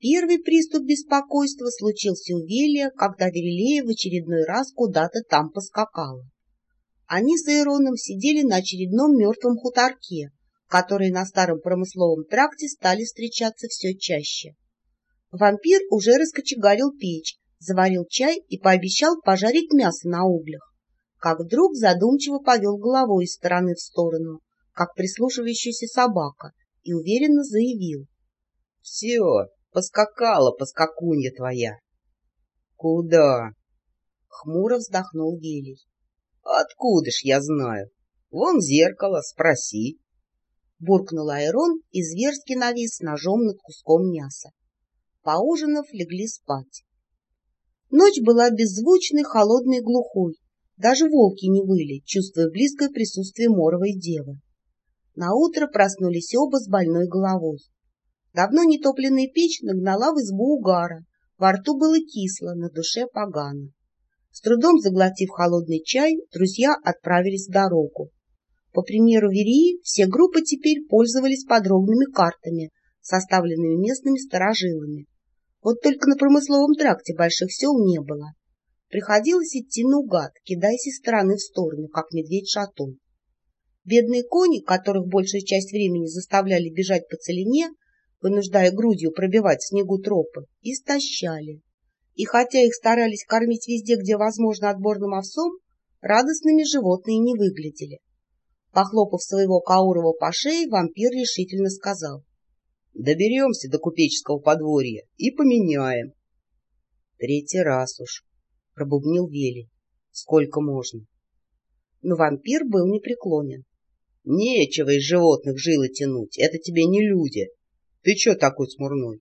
Первый приступ беспокойства случился у Велия, когда Верилея в очередной раз куда-то там поскакала. Они с Ироном сидели на очередном мертвом хуторке, которые на старом промысловом тракте стали встречаться все чаще. Вампир уже раскочегарил печь, заварил чай и пообещал пожарить мясо на углях, как вдруг задумчиво повел головой из стороны в сторону, как прислушивающаяся собака, и уверенно заявил. — Все, поскакала поскакунья твоя. — Куда? — хмуро вздохнул Велий. — Откуда ж я знаю? Вон зеркало, спроси. Буркнул Айрон и зверски навис ножом над куском мяса. Поужинав, легли спать. Ночь была беззвучной, холодной глухой. Даже волки не выли, чувствуя близкое присутствие моровой девы. Наутро проснулись оба с больной головой. Давно нетопленная печь нагнала в избу угара, во рту было кисло, на душе погано. С трудом заглотив холодный чай, друзья отправились в дорогу. По примеру Верии, все группы теперь пользовались подробными картами, составленными местными старожилами. Вот только на промысловом тракте больших сел не было. Приходилось идти наугад, кидаясь из стороны в сторону, как медведь-шатун. Бедные кони, которых большую часть времени заставляли бежать по целине, вынуждая грудью пробивать снегу тропы, истощали. И хотя их старались кормить везде, где возможно, отборным овсом, радостными животные не выглядели. Похлопав своего Каурова по шее, вампир решительно сказал. — Доберемся до купеческого подворья и поменяем. — Третий раз уж, — пробубнил Вели. — Сколько можно? Но вампир был непреклонен. Нечего из животных жилы тянуть, это тебе не люди. Ты чё такой смурной?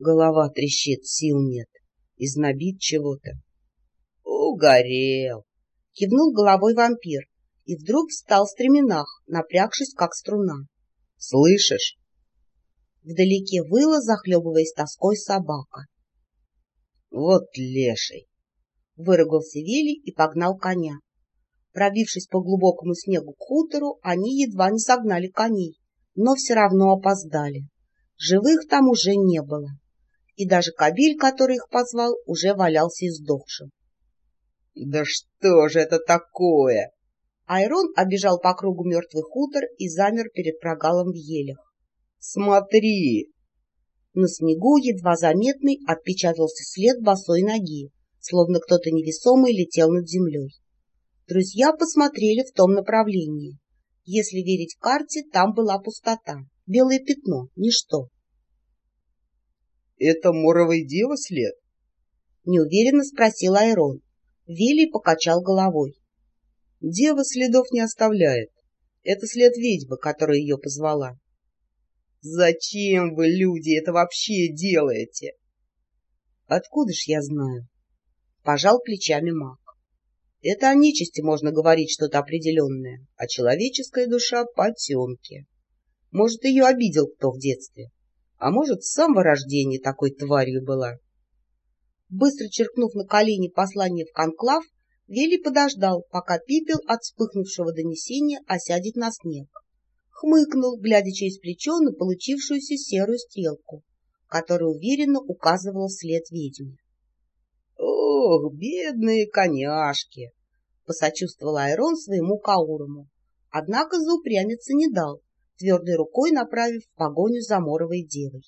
Голова трещит, сил нет. Изнобит чего-то. Угорел. Кивнул головой вампир и вдруг встал в стременах, напрягшись, как струна. Слышишь? Вдалеке выла, захлебываясь тоской, собака. Вот леший! Выругался Вели и погнал коня. Пробившись по глубокому снегу к хутору, они едва не согнали коней, но все равно опоздали. Живых там уже не было. И даже кабель, который их позвал, уже валялся издохшим. — Да что же это такое? Айрон обежал по кругу мертвый хутор и замер перед прогалом в елях. — Смотри! На снегу едва заметный отпечатался след босой ноги, словно кто-то невесомый летел над землей. Друзья посмотрели в том направлении. Если верить карте, там была пустота, белое пятно, ничто. — Это моровой девы след? — неуверенно спросил Айрон. Вилли покачал головой. — Дева следов не оставляет. Это след ведьмы, которая ее позвала. — Зачем вы, люди, это вообще делаете? — Откуда ж я знаю? — пожал плечами маг. Это о нечисти можно говорить что-то определенное, а человеческая душа — потемки. Может, ее обидел кто в детстве, а может, с самого рождения такой тварью была. Быстро черкнув на колени послание в конклав, Вели подождал, пока пепел от вспыхнувшего донесения осядет на снег. Хмыкнул, глядя через плечо на получившуюся серую стрелку, которая уверенно указывала вслед ведьме. Ох, бедные коняшки! — посочувствовал Айрон своему Каурому. Однако заупрямиться не дал, твердой рукой направив в погоню за Моровой девой.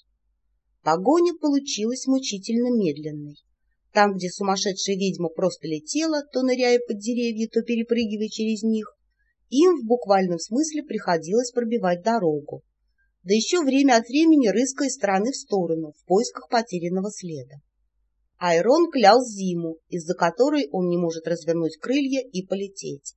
Погоня получилась мучительно медленной. Там, где сумасшедшая ведьма просто летела, то ныряя под деревья, то перепрыгивая через них, им в буквальном смысле приходилось пробивать дорогу. Да еще время от времени рыская из стороны в сторону в поисках потерянного следа. Айрон клял зиму, из-за которой он не может развернуть крылья и полететь.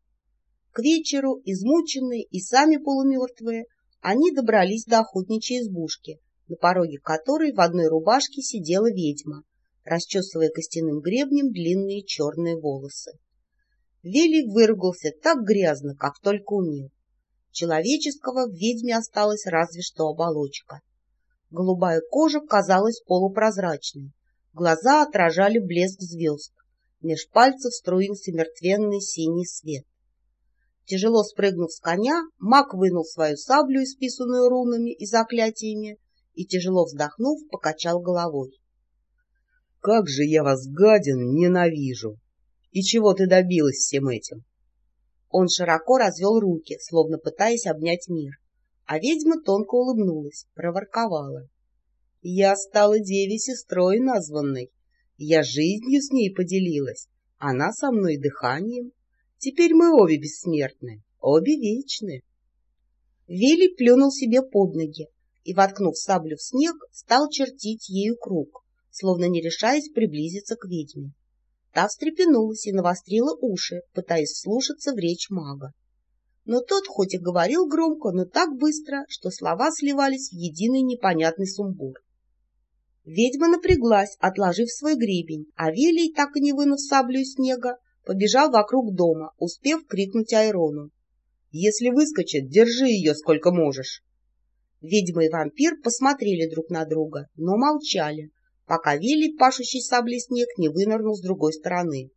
К вечеру, измученные и сами полумертвые, они добрались до охотничьей избушки, на пороге которой в одной рубашке сидела ведьма, расчесывая костяным гребнем длинные черные волосы. Вели выругался так грязно, как только умел. Человеческого в ведьме осталась разве что оболочка. Голубая кожа казалась полупрозрачной, Глаза отражали блеск звезд. Меж пальцев струился мертвенный синий свет. Тяжело спрыгнув с коня, маг вынул свою саблю, исписанную рунами и заклятиями, и, тяжело вздохнув, покачал головой. — Как же я вас, гадин, ненавижу! И чего ты добилась всем этим? Он широко развел руки, словно пытаясь обнять мир, а ведьма тонко улыбнулась, проворковала. — Я стала деве сестрой названной. Я жизнью с ней поделилась, она со мной дыханием. Теперь мы обе бессмертны, обе вечны. Вели плюнул себе под ноги и, воткнув саблю в снег, стал чертить ею круг, словно не решаясь приблизиться к ведьме. Та встрепенулась и навострила уши, пытаясь слушаться в речь мага. Но тот хоть и говорил громко, но так быстро, что слова сливались в единый непонятный сумбур. Ведьма напряглась, отложив свой гребень, а Велий, так и не вынув саблю снега, побежал вокруг дома, успев крикнуть Айрону. «Если выскочит, держи ее сколько можешь!» Ведьма и вампир посмотрели друг на друга, но молчали, пока Велий, пашущий саблей снег, не вынырнул с другой стороны.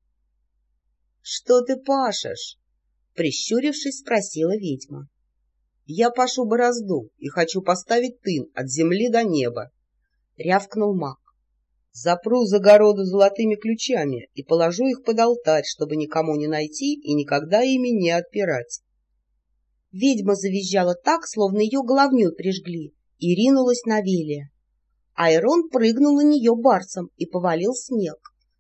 — Что ты пашешь? — прищурившись, спросила ведьма. — Я пашу борозду и хочу поставить тын от земли до неба, — рявкнул маг. Запру загороду золотыми ключами и положу их под алтарь, чтобы никому не найти и никогда ими не отпирать. Ведьма завизжала так, словно ее головней прижгли, и ринулась на Велия. Айрон прыгнул на нее барсом и повалил снег,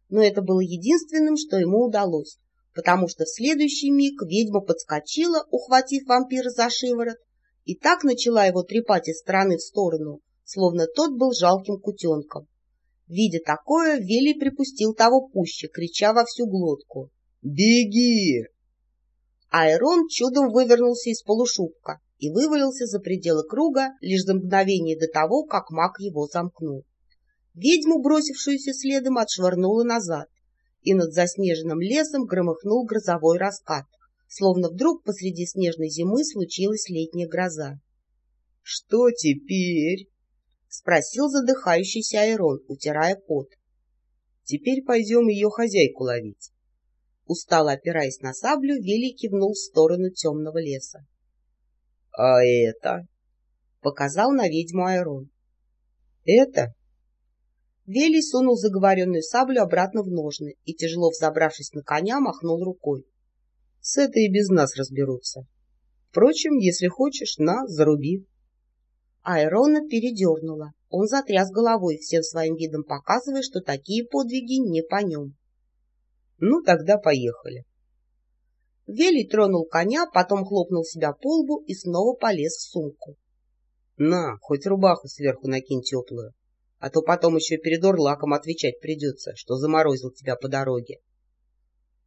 но это было единственным, что ему удалось, потому что в следующий миг ведьма подскочила, ухватив вампира за шиворот, и так начала его трепать из стороны в сторону, словно тот был жалким кутенком. Видя такое, Вели припустил того пуще, крича во всю глотку. «Беги!» Айрон чудом вывернулся из полушубка и вывалился за пределы круга лишь за мгновение до того, как маг его замкнул. Ведьму, бросившуюся следом, отшвырнула назад, и над заснеженным лесом громыхнул грозовой раскат, словно вдруг посреди снежной зимы случилась летняя гроза. — Что теперь? — спросил задыхающийся Айрон, утирая пот. — Теперь пойдем ее хозяйку ловить. Устало опираясь на саблю, Вилли кивнул в сторону темного леса. — А это? — показал на ведьму Айрон. — Это? Велий сунул заговоренную саблю обратно в ножны и, тяжело взобравшись на коня, махнул рукой. — С этой и без нас разберутся. Впрочем, если хочешь, на, заруби. Айрона передернула. Он затряс головой, всем своим видом показывая, что такие подвиги не по нем. Ну, тогда поехали. Велий тронул коня, потом хлопнул себя по лбу и снова полез в сумку. — На, хоть рубаху сверху накинь теплую, а то потом еще перед Орлаком отвечать придется, что заморозил тебя по дороге.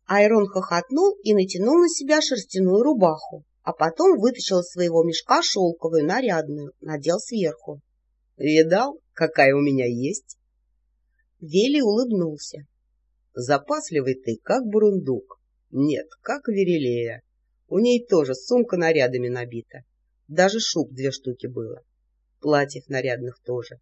Айрон хохотнул и натянул на себя шерстяную рубаху а потом вытащил из своего мешка шелковую, нарядную, надел сверху. — Видал, какая у меня есть? Вели улыбнулся. — Запасливый ты, как бурундук. Нет, как Верелея. У ней тоже сумка нарядами набита. Даже шуб две штуки было. Платьев нарядных тоже.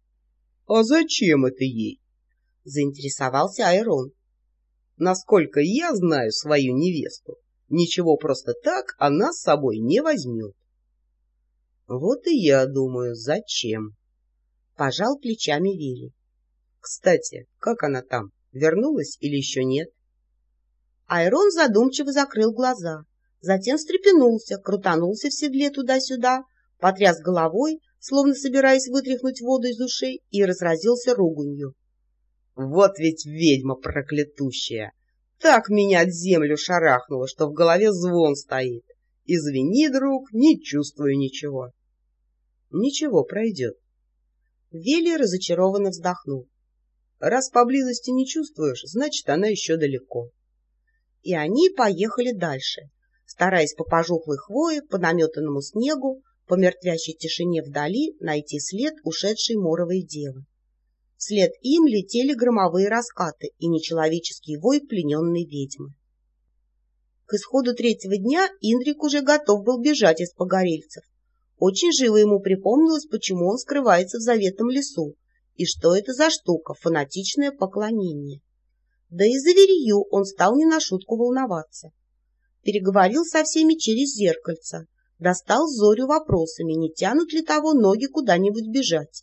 — А зачем это ей? — заинтересовался Айрон. — Насколько я знаю свою невесту, Ничего просто так она с собой не возьмет. Вот и я думаю, зачем? Пожал плечами Вилли. Кстати, как она там? Вернулась или еще нет? Айрон задумчиво закрыл глаза, затем встрепенулся, крутанулся в седле туда-сюда, потряс головой, словно собираясь вытряхнуть воду из ушей, и разразился руганью. Вот ведь ведьма проклятущая! Так меня от землю шарахнуло, что в голове звон стоит. Извини, друг, не чувствую ничего. Ничего, пройдет. Вилли разочарованно вздохнул. Раз поблизости не чувствуешь, значит, она еще далеко. И они поехали дальше, стараясь по пожухлой хвое, по наметанному снегу, по мертвящей тишине вдали найти след ушедшей моровой девы. Вслед им летели громовые раскаты и нечеловеческий вой плененной ведьмы. К исходу третьего дня Индрик уже готов был бежать из погорельцев. Очень живо ему припомнилось, почему он скрывается в заветном лесу, и что это за штука — фанатичное поклонение. Да и за верию он стал не на шутку волноваться. Переговорил со всеми через зеркальце, достал Зорю вопросами, не тянут ли того ноги куда-нибудь бежать.